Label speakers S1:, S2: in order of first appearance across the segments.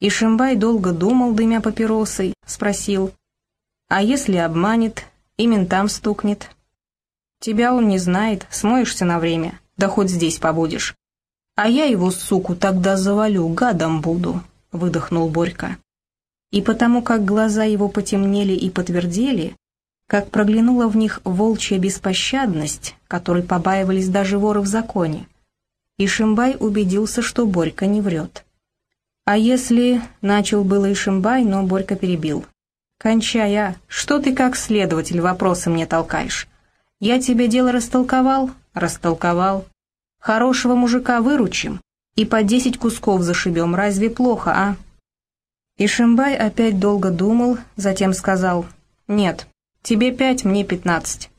S1: И Шимбай долго думал, дымя папиросой, спросил, «А если обманет и ментам стукнет?» «Тебя он не знает, смоешься на время, да хоть здесь побудешь». «А я его, суку, тогда завалю, гадом буду», — выдохнул Борька. И потому как глаза его потемнели и подтвердели, как проглянула в них волчья беспощадность, которой побаивались даже воры в законе, и Шимбай убедился, что Борька не врет. «А если...» — начал было и Шимбай, но Борька перебил. «Кончай, а! Что ты как следователь вопросы мне толкаешь? Я тебе дело растолковал? Растолковал. Хорошего мужика выручим и по десять кусков зашибем, разве плохо, а?» И Шимбай опять долго думал, затем сказал, «Нет, тебе пять, мне пятнадцать».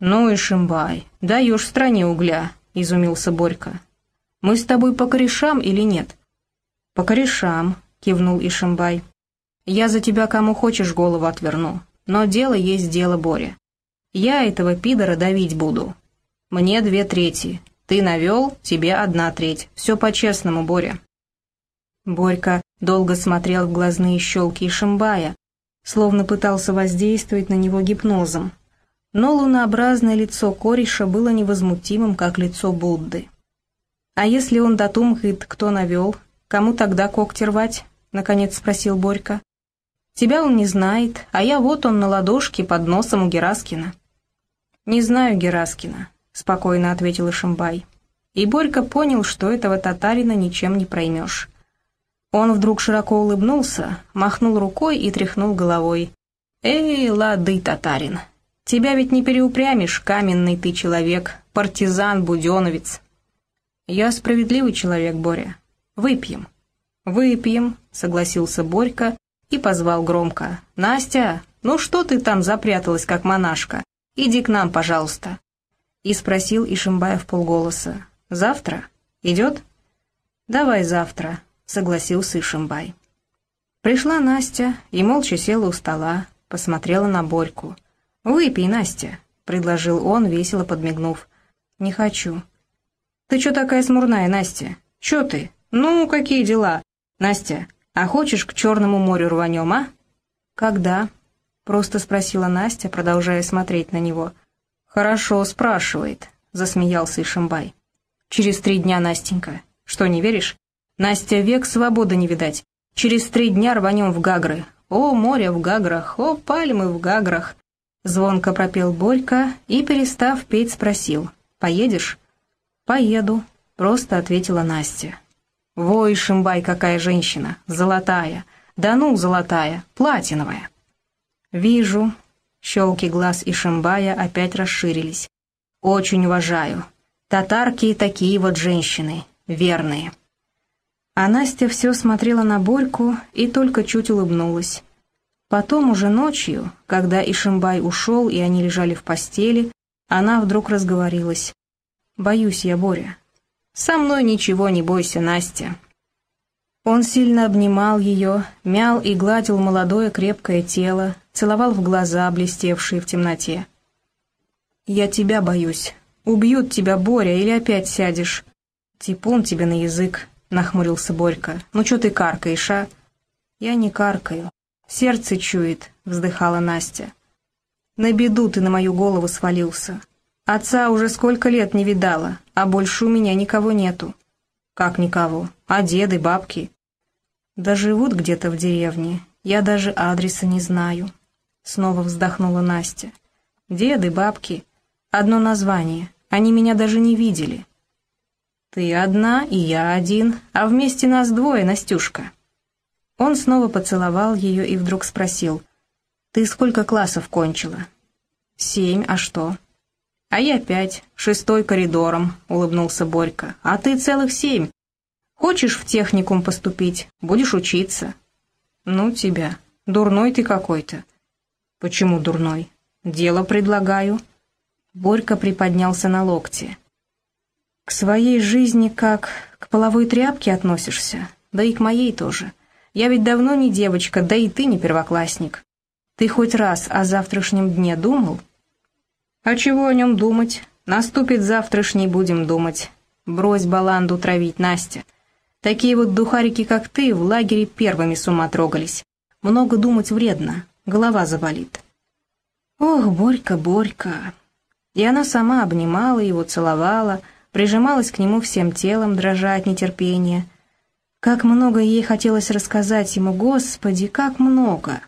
S1: «Ну и Шимбай, даешь стране угля», — изумился Борька. «Мы с тобой по корешам или нет?» «По корешам», — кивнул Ишимбай. «Я за тебя кому хочешь голову отверну, но дело есть дело, Боря. Я этого пидора давить буду. Мне две трети, ты навел, тебе одна треть. Все по-честному, Боря». Борька долго смотрел в глазные щелки Ишимбая, словно пытался воздействовать на него гипнозом. Но лунообразное лицо кореша было невозмутимым, как лицо Будды. «А если он дотумкает, кто навел, кому тогда когти рвать?» — наконец спросил Борька. «Тебя он не знает, а я вот он на ладошке под носом у Гераскина». «Не знаю Гераскина», — спокойно ответил Ишимбай. И Борька понял, что этого татарина ничем не проймешь. Он вдруг широко улыбнулся, махнул рукой и тряхнул головой. «Эй, лады, татарин, тебя ведь не переупрямишь, каменный ты человек, партизан, буденовец». «Я справедливый человек, Боря. Выпьем». «Выпьем», — согласился Борька и позвал громко. «Настя, ну что ты там запряталась, как монашка? Иди к нам, пожалуйста». И спросил Ишимбаев полголоса. «Завтра? Идет?» «Давай завтра», — согласился Ишимбай. Пришла Настя и молча села у стола, посмотрела на Борьку. «Выпей, Настя», — предложил он, весело подмигнув. «Не хочу». «Ты чё такая смурная, Настя? Чё ты? Ну, какие дела? Настя, а хочешь к Черному морю рванем, а?» «Когда?» — просто спросила Настя, продолжая смотреть на него. «Хорошо, спрашивает», — засмеялся Ишимбай. «Через три дня, Настенька. Что, не веришь? Настя, век свободы не видать. Через три дня рванем в Гагры. О, море в Гаграх, о, пальмы в Гаграх. Звонко пропел Борька и, перестав петь, спросил. «Поедешь?» «Поеду», — просто ответила Настя. «Вой, Шимбай, какая женщина! Золотая! Да ну, золотая! Платиновая!» «Вижу». Щелки глаз и Шимбая опять расширились. «Очень уважаю. Татарки такие вот женщины, верные». А Настя все смотрела на Борьку и только чуть улыбнулась. Потом уже ночью, когда Ишимбай ушел и они лежали в постели, она вдруг разговорилась. «Боюсь я, Боря». «Со мной ничего не бойся, Настя». Он сильно обнимал ее, мял и гладил молодое крепкое тело, целовал в глаза, блестевшие в темноте. «Я тебя боюсь. Убьют тебя, Боря, или опять сядешь. Типун тебе на язык. — нахмурился Борька. «Ну что ты каркаешь, а?» «Я не каркаю. Сердце чует», — вздыхала Настя. «На беду ты на мою голову свалился. Отца уже сколько лет не видала, а больше у меня никого нету». «Как никого? А деды, бабки?» «Да живут где-то в деревне. Я даже адреса не знаю». Снова вздохнула Настя. «Деды, бабки. Одно название. Они меня даже не видели. «Ты одна, и я один, а вместе нас двое, Настюшка». Он снова поцеловал ее и вдруг спросил, «Ты сколько классов кончила?» «Семь, а что?» «А я пять, шестой коридором», — улыбнулся Борька. «А ты целых семь. Хочешь в техникум поступить, будешь учиться». «Ну тебя, дурной ты какой-то». «Почему дурной?» «Дело предлагаю». Борька приподнялся на локте. К своей жизни как к половой тряпке относишься, да и к моей тоже. Я ведь давно не девочка, да и ты не первоклассник. Ты хоть раз о завтрашнем дне думал? А чего о нем думать? Наступит завтрашний, будем думать. Брось баланду травить, Настя. Такие вот духарики, как ты, в лагере первыми с ума трогались. Много думать вредно, голова заболит. Ох, Борька, Борька. И она сама обнимала его, целовала, прижималась к нему всем телом, дрожа от нетерпения. Как много ей хотелось рассказать ему, Господи, как много!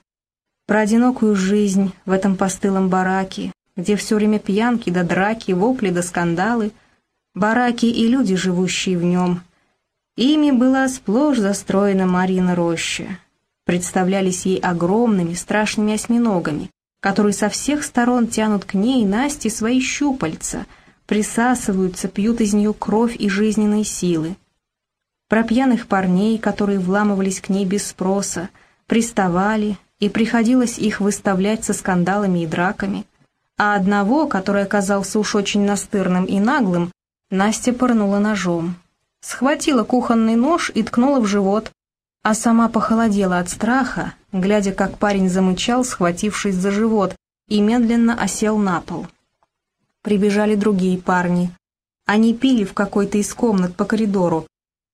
S1: Про одинокую жизнь в этом постылом бараке, где все время пьянки да драки, вопли да скандалы, бараки и люди, живущие в нем. Ими была сплошь застроена Марина роща. Представлялись ей огромными, страшными осьминогами, которые со всех сторон тянут к ней Насте свои щупальца, присасываются, пьют из нее кровь и жизненные силы. Про пьяных парней, которые вламывались к ней без спроса, приставали, и приходилось их выставлять со скандалами и драками, а одного, который оказался уж очень настырным и наглым, Настя пырнула ножом. Схватила кухонный нож и ткнула в живот, а сама похолодела от страха, глядя, как парень замычал, схватившись за живот, и медленно осел на пол. Прибежали другие парни. Они пили в какой-то из комнат по коридору.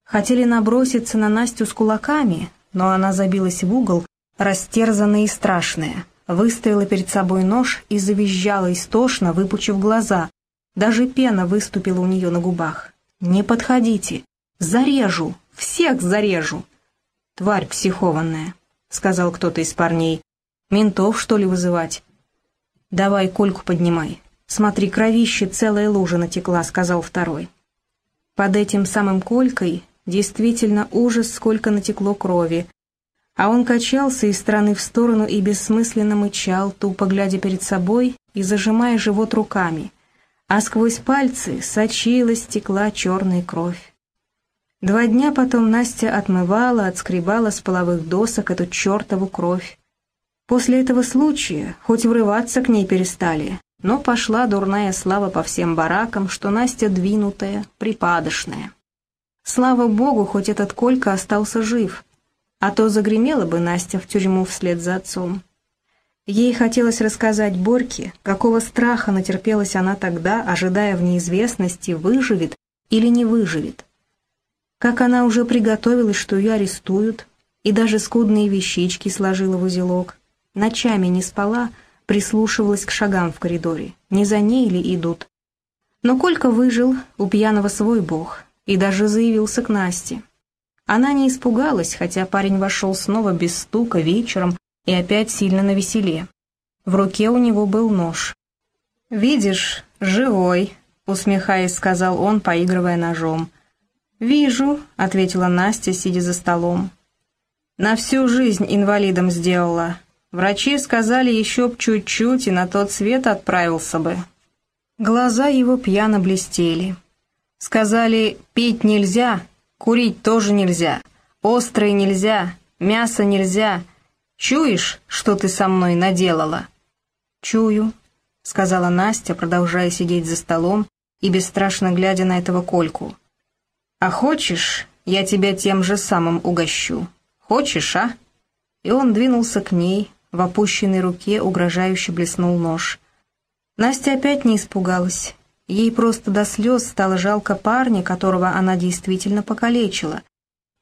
S1: Хотели наброситься на Настю с кулаками, но она забилась в угол, растерзанная и страшная выставила перед собой нож и завизжала истошно, выпучив глаза. Даже пена выступила у нее на губах. «Не подходите! Зарежу! Всех зарежу!» «Тварь психованная», — сказал кто-то из парней. «Ментов, что ли, вызывать?» «Давай кольку поднимай. Смотри, кровище целая лужа натекла», — сказал второй. Под этим самым колькой действительно ужас, сколько натекло крови, а он качался из стороны в сторону и бессмысленно мычал, тупо глядя перед собой и зажимая живот руками, а сквозь пальцы сочилась, стекла черная кровь. Два дня потом Настя отмывала, отскребала с половых досок эту чертову кровь. После этого случая, хоть врываться к ней перестали, но пошла дурная слава по всем баракам, что Настя двинутая, припадочная. Слава богу, хоть этот Колька остался жив, а то загремела бы Настя в тюрьму вслед за отцом. Ей хотелось рассказать Борьке, какого страха натерпелась она тогда, ожидая в неизвестности, выживет или не выживет. Как она уже приготовилась, что ее арестуют, и даже скудные вещички сложила в узелок. Ночами не спала, прислушивалась к шагам в коридоре, не за ней ли идут. Но Колька выжил, у пьяного свой бог, и даже заявился к Насте. Она не испугалась, хотя парень вошел снова без стука вечером и опять сильно навеселе. В руке у него был нож. «Видишь, живой», — усмехаясь, сказал он, поигрывая ножом. «Вижу», — ответила Настя, сидя за столом. «На всю жизнь инвалидом сделала. Врачи сказали еще б чуть-чуть, и на тот свет отправился бы». Глаза его пьяно блестели. Сказали, пить нельзя, Курить тоже нельзя, острое нельзя, мясо нельзя. Чуешь, что ты со мной наделала?» «Чую», — сказала Настя, продолжая сидеть за столом и бесстрашно глядя на этого Кольку. «А хочешь, я тебя тем же самым угощу? Хочешь, а?» И он двинулся к ней, в опущенной руке угрожающе блеснул нож. Настя опять не испугалась. Ей просто до слез стало жалко парня, которого она действительно покалечила.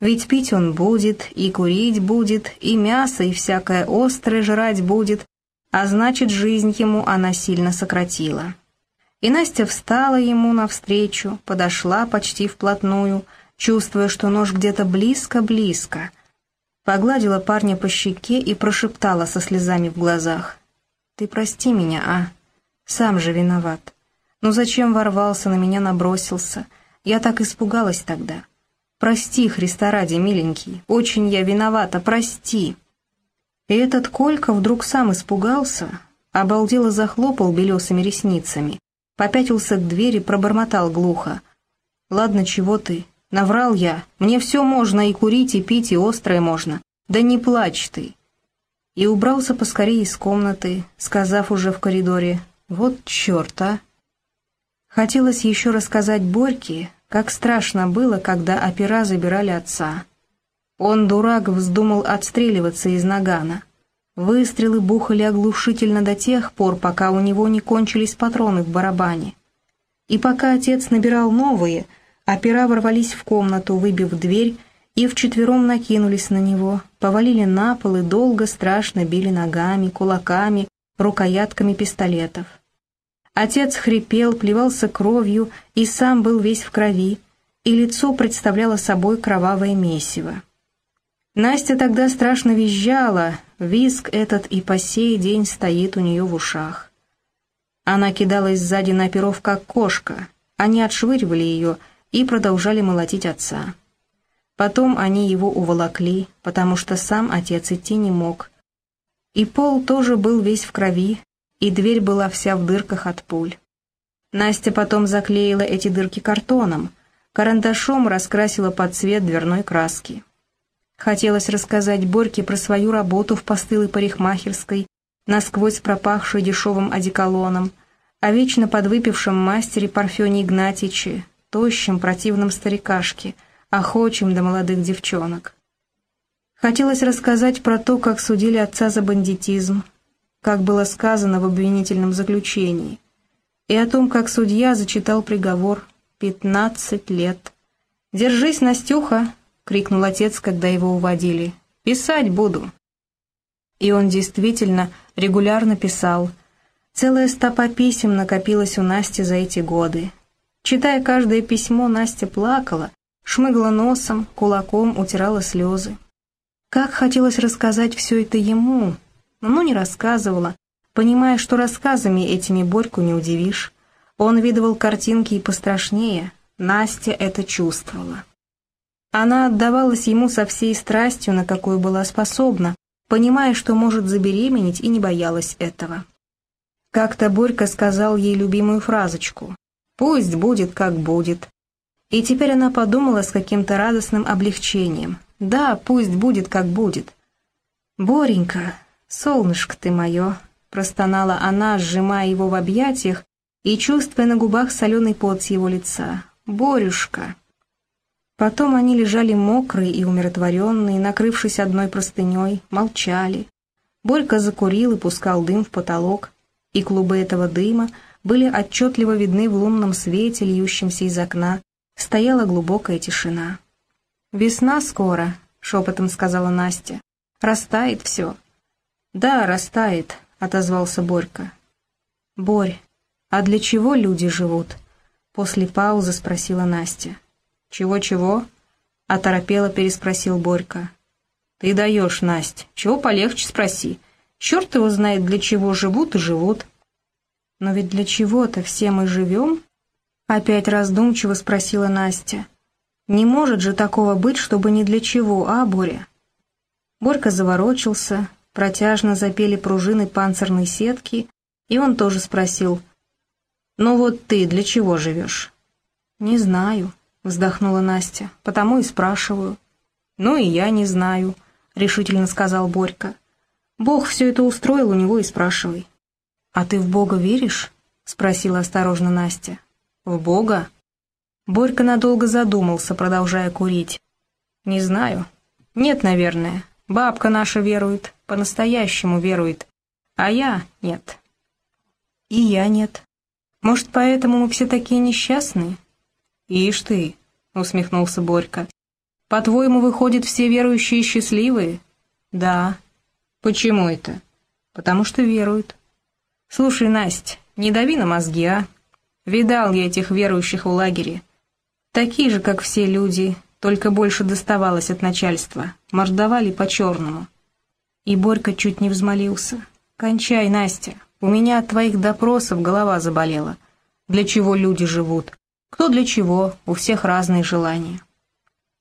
S1: Ведь пить он будет, и курить будет, и мясо, и всякое острое жрать будет, а значит, жизнь ему она сильно сократила. И Настя встала ему навстречу, подошла почти вплотную, чувствуя, что нож где-то близко-близко. Погладила парня по щеке и прошептала со слезами в глазах. «Ты прости меня, а? Сам же виноват. Ну зачем ворвался, на меня набросился? Я так испугалась тогда. Прости, Христа ради, миленький, очень я виновата, прости. И этот Колька вдруг сам испугался, обалдело захлопал белесыми ресницами, попятился к двери, пробормотал глухо. «Ладно, чего ты? Наврал я. Мне все можно, и курить, и пить, и острое можно. Да не плачь ты!» И убрался поскорее из комнаты, сказав уже в коридоре, «Вот черт, а!» Хотелось еще рассказать Борьке, как страшно было, когда опера забирали отца. Он, дурак, вздумал отстреливаться из нагана. Выстрелы бухали оглушительно до тех пор, пока у него не кончились патроны в барабане. И пока отец набирал новые, опера ворвались в комнату, выбив дверь, и вчетвером накинулись на него, повалили на пол и долго страшно били ногами, кулаками, рукоятками пистолетов. Отец хрипел, плевался кровью и сам был весь в крови, и лицо представляло собой кровавое месиво. Настя тогда страшно визжала, визг этот и по сей день стоит у нее в ушах. Она кидалась сзади на перов, как кошка, они отшвыривали ее и продолжали молотить отца. Потом они его уволокли, потому что сам отец идти не мог. И пол тоже был весь в крови, и дверь была вся в дырках от пуль. Настя потом заклеила эти дырки картоном, карандашом раскрасила под цвет дверной краски. Хотелось рассказать Борьке про свою работу в постылой парикмахерской, насквозь пропахшей дешевым одеколоном, о вечно подвыпившем мастере Парфене Игнатьиче, тощем противном старикашке — охочим до молодых девчонок. Хотелось рассказать про то, как судили отца за бандитизм, как было сказано в обвинительном заключении, и о том, как судья зачитал приговор «пятнадцать лет». «Держись, Настюха!» — крикнул отец, когда его уводили. «Писать буду!» И он действительно регулярно писал. Целая стопа писем накопилась у Насти за эти годы. Читая каждое письмо, Настя плакала, шмыгла носом, кулаком утирала слезы. Как хотелось рассказать все это ему, но не рассказывала, понимая, что рассказами этими Борьку не удивишь. Он видывал картинки и пострашнее, Настя это чувствовала. Она отдавалась ему со всей страстью, на какую была способна, понимая, что может забеременеть, и не боялась этого. Как-то Борька сказал ей любимую фразочку «Пусть будет, как будет, и теперь она подумала с каким-то радостным облегчением. «Да, пусть будет, как будет». «Боренька, солнышко ты мое», — простонала она, сжимая его в объятиях и чувствуя на губах соленый пот с его лица. «Борюшка». Потом они лежали мокрые и умиротворенные, накрывшись одной простыней, молчали. Борька закурил и пускал дым в потолок, и клубы этого дыма были отчетливо видны в лунном свете, льющемся из окна, Стояла глубокая тишина. «Весна скоро», — шепотом сказала Настя. «Растает все». «Да, растает», — отозвался Борька. «Борь, а для чего люди живут?» После паузы спросила Настя. «Чего-чего?» — оторопело переспросил Борька. «Ты даешь, Насть, чего полегче спроси. Черт его знает, для чего живут и живут». «Но ведь для чего-то все мы живем?» Опять раздумчиво спросила Настя. «Не может же такого быть, чтобы ни для чего, а, Боря?» Борька заворочился, протяжно запели пружины панцирной сетки, и он тоже спросил, «Ну вот ты для чего живешь?» «Не знаю», — вздохнула Настя, — «потому и спрашиваю». «Ну и я не знаю», — решительно сказал Борька. «Бог все это устроил, у него и спрашивай». «А ты в Бога веришь?» — спросила осторожно Настя. В Бога? Борька надолго задумался, продолжая курить. Не знаю. Нет, наверное. Бабка наша верует, по-настоящему верует. А я нет. И я нет. Может, поэтому мы все такие несчастные? Ишь ты, усмехнулся Борька. По-твоему, выходит, все верующие счастливые? Да. Почему это? Потому что веруют. Слушай, Настя, не дави на мозги, а? Видал я этих верующих в лагере. Такие же, как все люди, только больше доставалось от начальства. Мордовали по-черному. И Борька чуть не взмолился. «Кончай, Настя, у меня от твоих допросов голова заболела. Для чего люди живут? Кто для чего? У всех разные желания».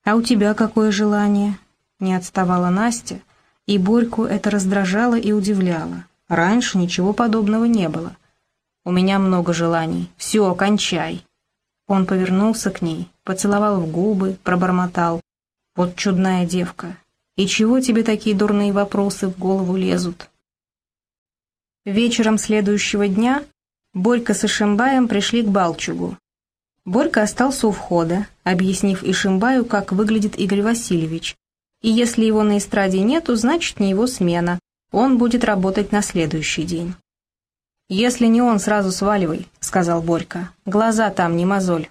S1: «А у тебя какое желание?» Не отставала Настя, и Борьку это раздражало и удивляло. Раньше ничего подобного не было. У меня много желаний. Все, кончай». Он повернулся к ней, поцеловал в губы, пробормотал. «Вот чудная девка. И чего тебе такие дурные вопросы в голову лезут?» Вечером следующего дня Борька с Ишимбаем пришли к Балчугу. Борька остался у входа, объяснив Ишимбаю, как выглядит Игорь Васильевич. И если его на эстраде нету, значит не его смена. Он будет работать на следующий день. «Если не он, сразу сваливай», — сказал Борька. «Глаза там, не мозоль».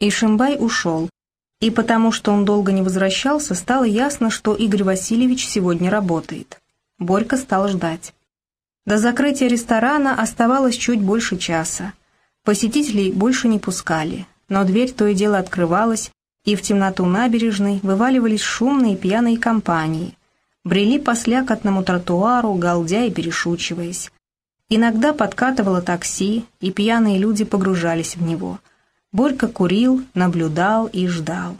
S1: И Шимбай ушел. И потому что он долго не возвращался, стало ясно, что Игорь Васильевич сегодня работает. Борька стал ждать. До закрытия ресторана оставалось чуть больше часа. Посетителей больше не пускали, но дверь то и дело открывалась, и в темноту набережной вываливались шумные пьяные компании, брели по слякотному тротуару, галдя и перешучиваясь. Иногда подкатывало такси, и пьяные люди погружались в него. Борька курил, наблюдал и ждал.